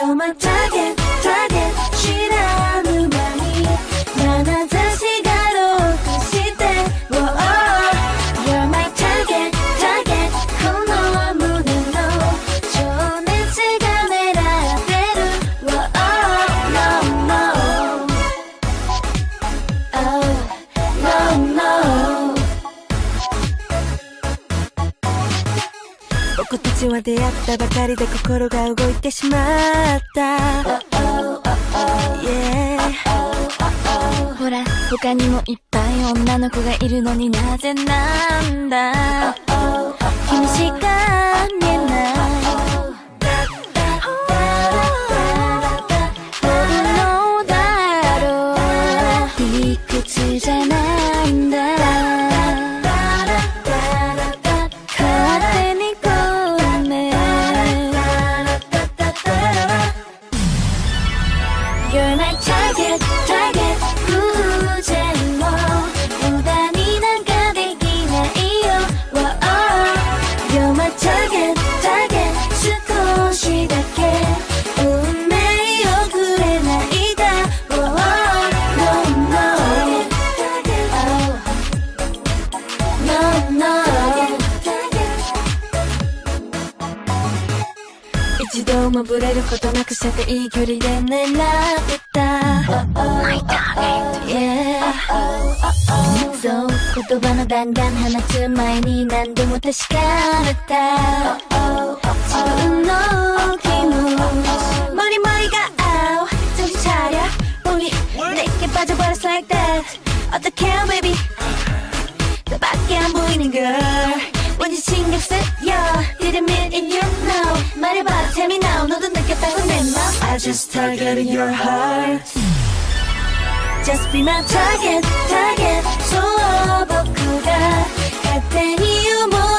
You're my target 子たちは出会ったばかりで心が動いてしまった、Yeah ほら他にもいっぱい女の子がいるのになぜなんだ？You're my target, target 一度もブレることなく射程いい距離で狙ってた My target Yeah そう言葉の弾丸放つ前に何度も確かめた自分の気持ち머리머리가 out 정신 차려 우리 내게 빠져버렸어 like that 어떡해 baby 너밖에 안 보이는 girl 왠지 신경 쓰여 Didn't mean it you know 말해봐 Tell me now 너도 느꼈다고 내맘 I just targeted your heart. Just be my target target. So 어버쿠가 같은 이유 뭐.